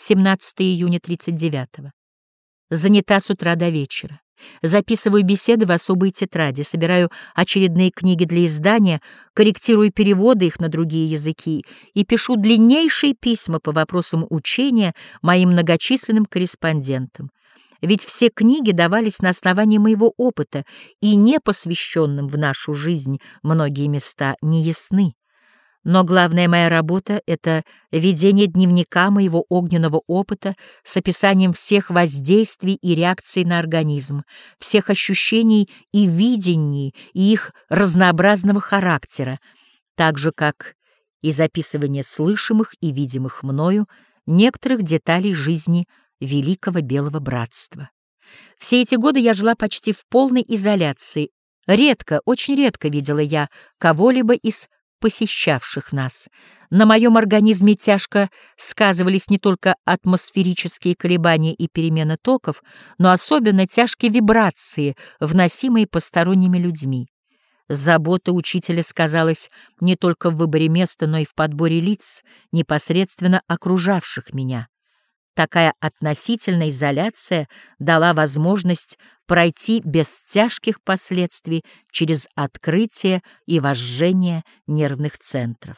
17 июня 39 -го. Занята с утра до вечера. Записываю беседы в особые тетради, собираю очередные книги для издания, корректирую переводы их на другие языки и пишу длиннейшие письма по вопросам учения моим многочисленным корреспондентам. Ведь все книги давались на основании моего опыта, и непосвященным в нашу жизнь многие места не ясны. Но главная моя работа — это ведение дневника моего огненного опыта с описанием всех воздействий и реакций на организм, всех ощущений и видений и их разнообразного характера, так же, как и записывание слышимых и видимых мною некоторых деталей жизни Великого Белого Братства. Все эти годы я жила почти в полной изоляции. Редко, очень редко видела я кого-либо из посещавших нас. На моем организме тяжко сказывались не только атмосферические колебания и перемены токов, но особенно тяжкие вибрации, вносимые посторонними людьми. Забота учителя сказалась не только в выборе места, но и в подборе лиц, непосредственно окружавших меня. Такая относительная изоляция дала возможность пройти без тяжких последствий через открытие и возжжение нервных центров.